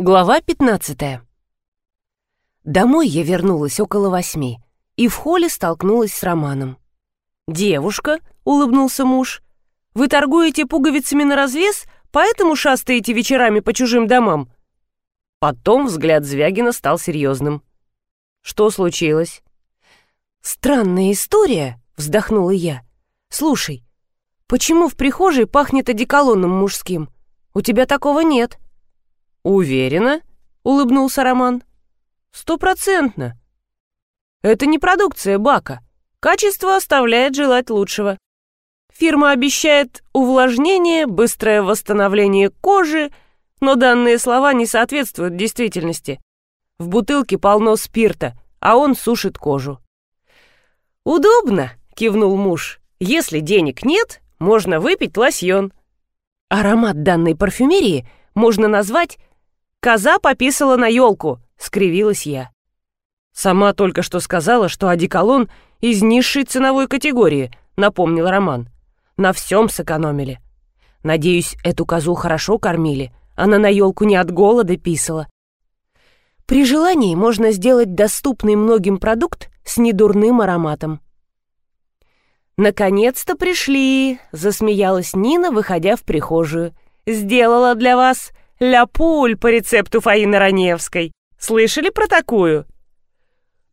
Глава 15 Домой я вернулась около восьми и в холле столкнулась с Романом. «Девушка», — улыбнулся муж, — «вы торгуете пуговицами на развес, поэтому шастаете вечерами по чужим домам?» Потом взгляд Звягина стал серьезным. «Что случилось?» «Странная история», — вздохнула я. «Слушай, почему в прихожей пахнет одеколоном мужским? У тебя такого нет». «Уверена?» — улыбнулся Роман. «Стопроцентно. Это не продукция Бака. Качество оставляет желать лучшего. Фирма обещает увлажнение, быстрое восстановление кожи, но данные слова не соответствуют действительности. В бутылке полно спирта, а он сушит кожу». «Удобно», — кивнул муж. «Если денег нет, можно выпить лосьон». Аромат данной парфюмерии можно назвать «Коза пописала на елку», — скривилась я. «Сама только что сказала, что одеколон из низшей ценовой категории», — напомнил Роман. «На всем сэкономили. Надеюсь, эту козу хорошо кормили. Она на елку не от голода писала». При желании можно сделать доступный многим продукт с недурным ароматом. «Наконец-то пришли!» — засмеялась Нина, выходя в прихожую. «Сделала для вас ляпуль по рецепту Фаины Раневской. Слышали про такую?»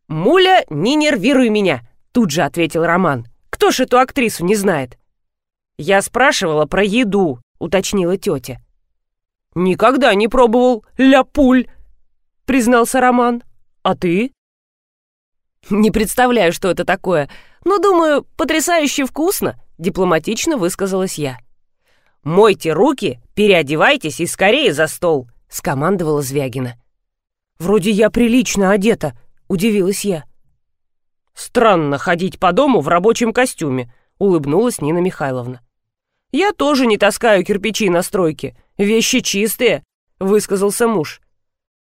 «Муля, не нервируй меня!» — тут же ответил Роман. «Кто ж эту актрису не знает?» «Я спрашивала про еду», — уточнила тетя. «Никогда не пробовал ляпуль», — признался Роман. «А ты?» «Не представляю, что это такое, но, думаю, потрясающе вкусно», — дипломатично высказалась я. «Мойте руки, переодевайтесь и скорее за стол», — скомандовала Звягина. «Вроде я прилично одета», — удивилась я. «Странно ходить по дому в рабочем костюме», — улыбнулась Нина Михайловна. «Я тоже не таскаю кирпичи на стройке. Вещи чистые», — высказался муж.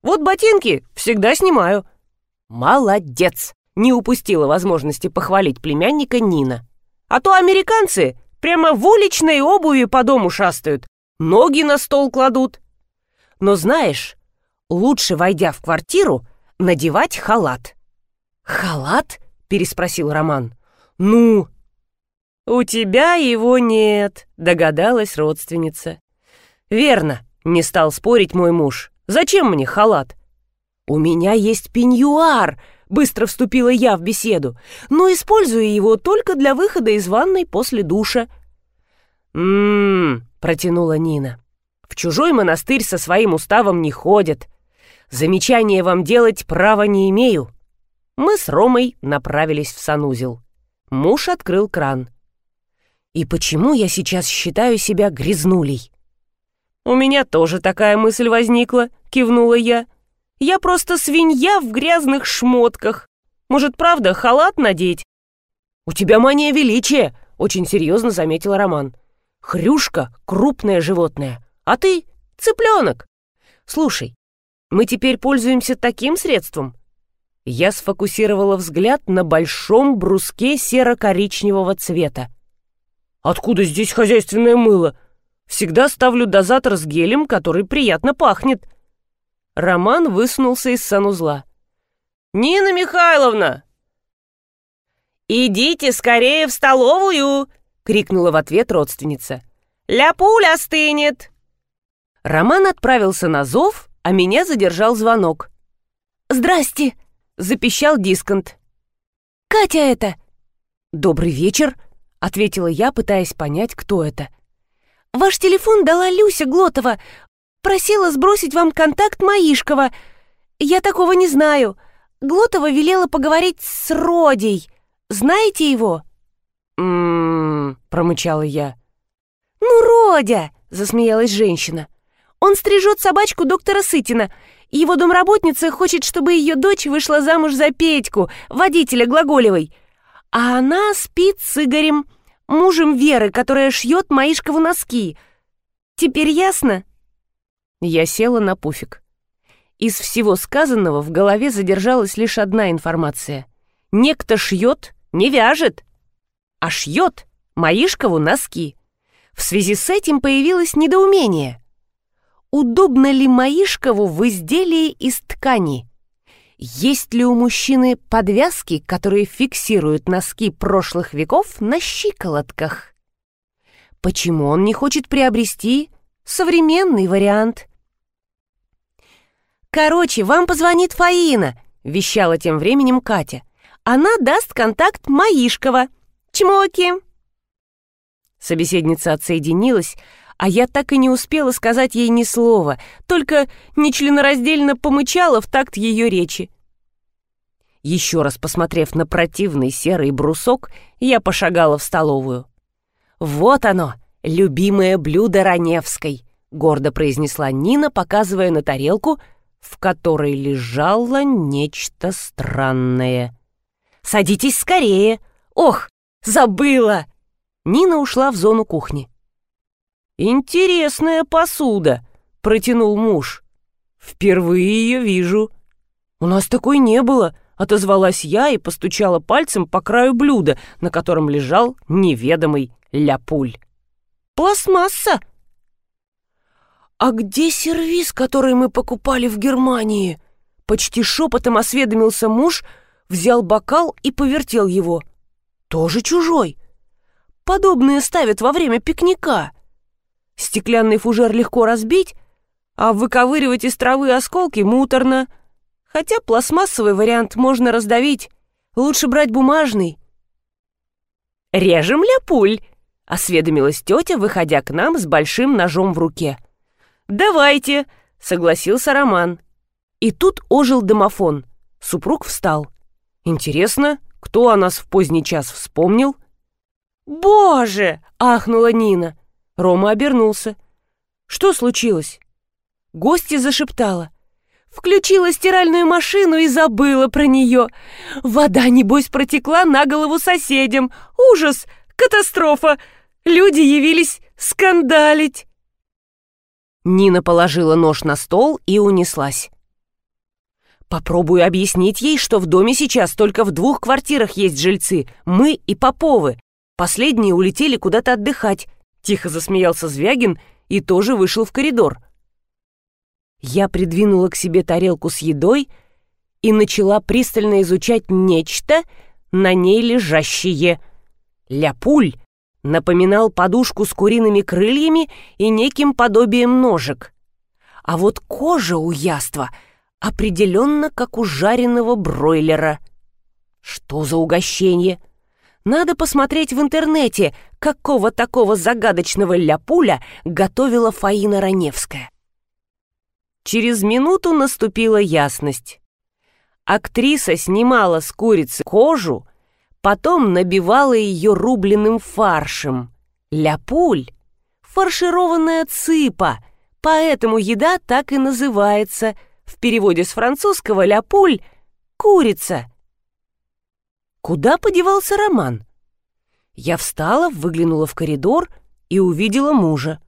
«Вот ботинки всегда снимаю». «Молодец!» — не упустила возможности похвалить племянника Нина. «А то американцы Прямо в уличной обуви по дому шастают, ноги на стол кладут. Но знаешь, лучше, войдя в квартиру, надевать халат. «Халат?» — переспросил Роман. «Ну?» «У тебя его нет», — догадалась родственница. «Верно», — не стал спорить мой муж. «Зачем мне халат?» «У меня есть пеньюар», — быстро вступила я в беседу, «но использую его только для выхода из ванной после душа». «М-м-м», протянула Нина. «В чужой монастырь со своим уставом не ходят. Замечание вам делать права не имею». Мы с Ромой направились в санузел. Муж открыл кран. «И почему я сейчас считаю себя грязнулей?» «У меня тоже такая мысль возникла», — кивнула я. «Я просто свинья в грязных шмотках. Может, правда, халат надеть?» «У тебя мания величия», — очень серьезно заметил Роман. Хрюшка — крупное животное, а ты — цыпленок. Слушай, мы теперь пользуемся таким средством. Я сфокусировала взгляд на большом бруске серо-коричневого цвета. Откуда здесь хозяйственное мыло? Всегда ставлю дозатор с гелем, который приятно пахнет. Роман высунулся из санузла. «Нина Михайловна!» «Идите скорее в столовую!» — крикнула в ответ родственница. «Ля-пуля стынет!» Роман отправился на зов, а меня задержал звонок. «Здрасте!» — запищал дисконт. «Катя это!» «Добрый вечер!» — ответила я, пытаясь понять, кто это. «Ваш телефон дала Люся Глотова. Просила сбросить вам контакт Маишкова. Я такого не знаю. Глотова велела поговорить с Родей. Знаете его?» «М-м-м», промычала я. «Ну, Родя!» — засмеялась женщина. «Он стрижет собачку доктора Сытина. Его домработница хочет, чтобы ее дочь вышла замуж за Петьку, водителя Глаголевой. А она спит с Игорем, мужем Веры, которая шьет Маишкову носки. Теперь ясно?» Я села на пуфик. Из всего сказанного в голове задержалась лишь одна информация. Некто шьет, не вяжет а шьет Маишкову носки. В связи с этим появилось недоумение. удобно ли Маишкову в изделии из ткани? Есть ли у мужчины подвязки, которые фиксируют носки прошлых веков на щиколотках? Почему он не хочет приобрести современный вариант? «Короче, вам позвонит Фаина», — вещала тем временем Катя. «Она даст контакт Маишкова. Чмоки!» Собеседница отсоединилась, а я так и не успела сказать ей ни слова, только нечленораздельно помычала в такт ее речи. Еще раз посмотрев на противный серый брусок, я пошагала в столовую. «Вот оно, любимое блюдо Раневской», — гордо произнесла Нина, показывая на тарелку, в которой лежало нечто странное. «Садитесь скорее! Ох, забыла!» Нина ушла в зону кухни. «Интересная посуда», — протянул муж. «Впервые ее вижу». «У нас такой не было», — отозвалась я и постучала пальцем по краю блюда, на котором лежал неведомый ляпуль. «Пластмасса!» «А где сервиз, который мы покупали в Германии?» Почти шепотом осведомился муж, взял бокал и повертел его. «Тоже чужой. Подобные ставят во время пикника». Стеклянный фужер легко разбить, а выковыривать из травы осколки муторно. Хотя пластмассовый вариант можно раздавить. Лучше брать бумажный. «Режем ляпуль», — осведомилась тетя, выходя к нам с большим ножом в руке. «Давайте», — согласился Роман. И тут ожил домофон. Супруг встал. «Интересно, кто о нас в поздний час вспомнил?» «Боже!» — ахнула Нина. Рома обернулся. «Что случилось?» Гостья зашептала. «Включила стиральную машину и забыла про нее. Вода, небось, протекла на голову соседям. Ужас! Катастрофа! Люди явились скандалить!» Нина положила нож на стол и унеслась. «Попробую объяснить ей, что в доме сейчас только в двух квартирах есть жильцы, мы и Поповы. Последние улетели куда-то отдыхать, Тихо засмеялся Звягин и тоже вышел в коридор. Я придвинула к себе тарелку с едой и начала пристально изучать нечто, на ней лежащее. Ляпуль напоминал подушку с куриными крыльями и неким подобием ножек. А вот кожа у яства определенно как у жареного бройлера. Что за угощение? — надо посмотреть в интернете, какого такого загадочного ляпуля готовила Фаина Раневская. Через минуту наступила ясность. Актриса снимала с курицы кожу, потом набивала ее рубленым фаршем. Ляпуль — фаршированная цыпа, поэтому еда так и называется. В переводе с французского «ляпуль» — курица — Куда подевался Роман? Я встала, выглянула в коридор и увидела мужа.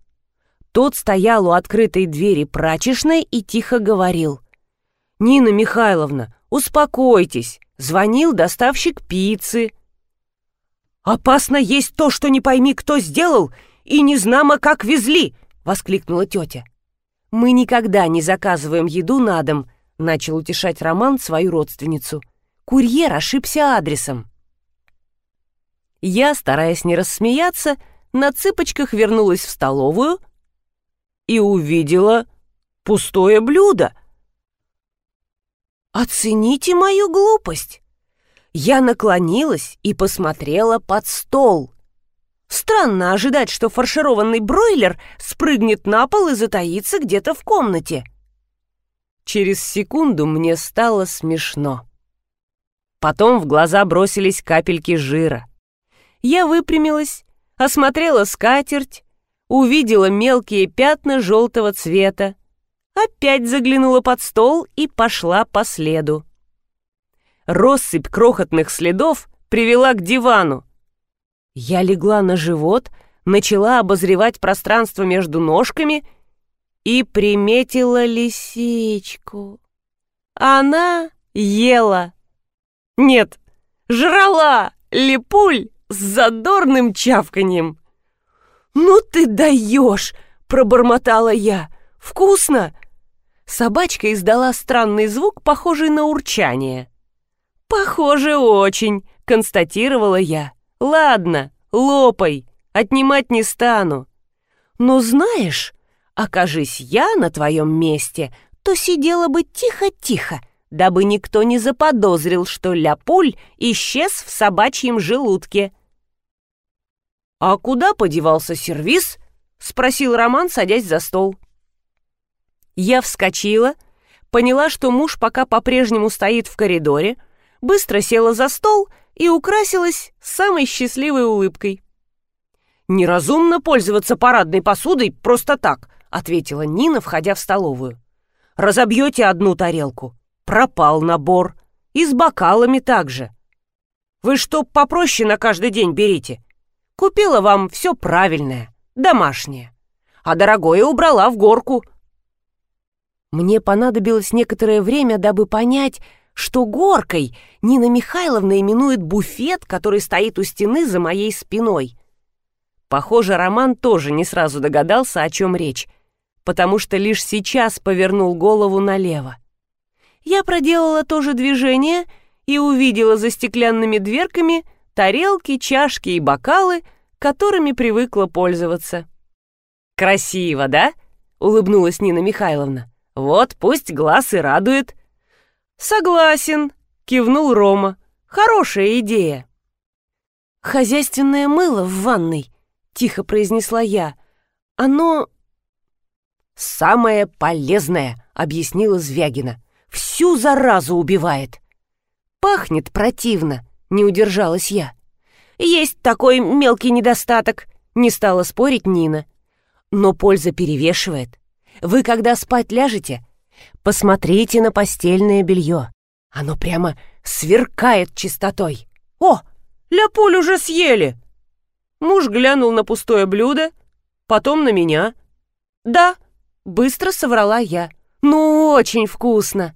Тот стоял у открытой двери прачечной и тихо говорил. «Нина Михайловна, успокойтесь, звонил доставщик пиццы». «Опасно есть то, что не пойми, кто сделал, и не знамо, как везли!» — воскликнула тетя. «Мы никогда не заказываем еду на дом», — начал утешать Роман свою родственницу. — Курьер ошибся адресом. Я, стараясь не рассмеяться, на цыпочках вернулась в столовую и увидела пустое блюдо. «Оцените мою глупость!» Я наклонилась и посмотрела под стол. Странно ожидать, что фаршированный бройлер спрыгнет на пол и затаится где-то в комнате. Через секунду мне стало смешно. Потом в глаза бросились капельки жира. Я выпрямилась, осмотрела скатерть, увидела мелкие пятна желтого цвета, опять заглянула под стол и пошла по следу. Россыпь крохотных следов привела к дивану. Я легла на живот, начала обозревать пространство между ножками и приметила лисичку. Она ела. Нет, жрала липуль с задорным чавканьем. «Ну ты даешь!» — пробормотала я. Вкусно!» Собачка издала странный звук, похожий на урчание. «Похоже, очень», — констатировала я. «Ладно, лопай, отнимать не стану. Но знаешь, окажись я на твоем месте, то сидела бы тихо-тихо, дабы никто не заподозрил, что ляпуль исчез в собачьем желудке». «А куда подевался сервис?» — спросил Роман, садясь за стол. Я вскочила, поняла, что муж пока по-прежнему стоит в коридоре, быстро села за стол и украсилась самой счастливой улыбкой. «Неразумно пользоваться парадной посудой просто так», — ответила Нина, входя в столовую. «Разобьете одну тарелку. Пропал набор. И с бокалами также. Вы что, попроще на каждый день берите? Купила вам все правильное, домашнее. А дорогое убрала в горку. Мне понадобилось некоторое время, дабы понять, что горкой Нина Михайловна именует буфет, который стоит у стены за моей спиной. Похоже, Роман тоже не сразу догадался, о чем речь, потому что лишь сейчас повернул голову налево. Я проделала то же движение и увидела за стеклянными дверками тарелки, чашки и бокалы, которыми привыкла пользоваться. «Красиво, да?» — улыбнулась Нина Михайловна. Вот пусть глаз и радует. Согласен, кивнул Рома. Хорошая идея. Хозяйственное мыло в ванной, тихо произнесла я. Оно самое полезное, объяснила Звягина. Всю заразу убивает. Пахнет противно, не удержалась я. Есть такой мелкий недостаток, не стала спорить Нина. Но польза перевешивает. Вы, когда спать ляжете, посмотрите на постельное белье. Оно прямо сверкает чистотой. О, ляпуль уже съели. Муж глянул на пустое блюдо, потом на меня. Да, быстро соврала я. Ну, очень вкусно.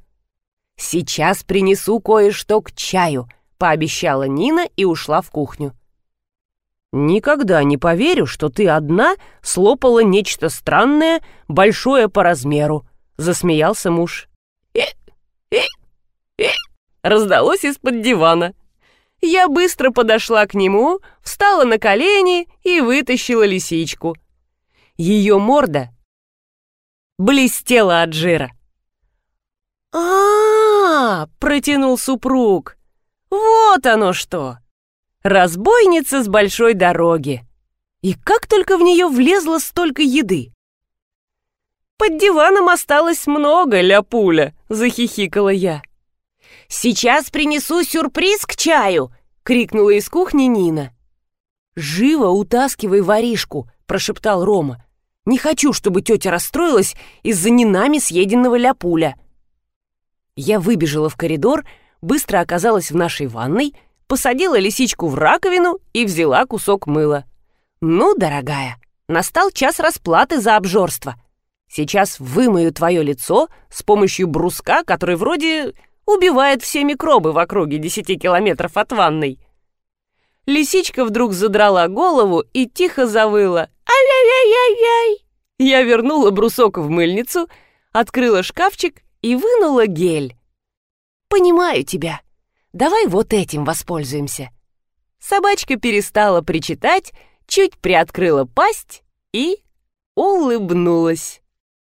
Сейчас принесу кое-что к чаю, пообещала Нина и ушла в кухню. «Никогда не поверю, что ты одна слопала нечто странное, большое по размеру», — засмеялся муж. «Э, э, э», раздалось из-под дивана. Я быстро подошла к нему, встала на колени и вытащила лисичку. Ее морда блестела от жира. а, -а, -а протянул супруг. «Вот оно что!» Разбойница с большой дороги. И как только в нее влезло столько еды? Под диваном осталось много, ляпуля, захихикала я. Сейчас принесу сюрприз к чаю, крикнула из кухни Нина. Живо утаскивай воришку, прошептал Рома. Не хочу, чтобы тетя расстроилась из-за не нами съеденного ляпуля. Я выбежала в коридор, быстро оказалась в нашей ванной — посадила лисичку в раковину и взяла кусок мыла. «Ну, дорогая, настал час расплаты за обжорство. Сейчас вымою твое лицо с помощью бруска, который вроде убивает все микробы в округе десяти километров от ванной». Лисичка вдруг задрала голову и тихо завыла. «Ай-яй-яй-яй-яй!» Я вернула брусок в мыльницу, открыла шкафчик и вынула гель. «Понимаю тебя», Давай вот этим воспользуемся». Собачка перестала причитать, чуть приоткрыла пасть и улыбнулась.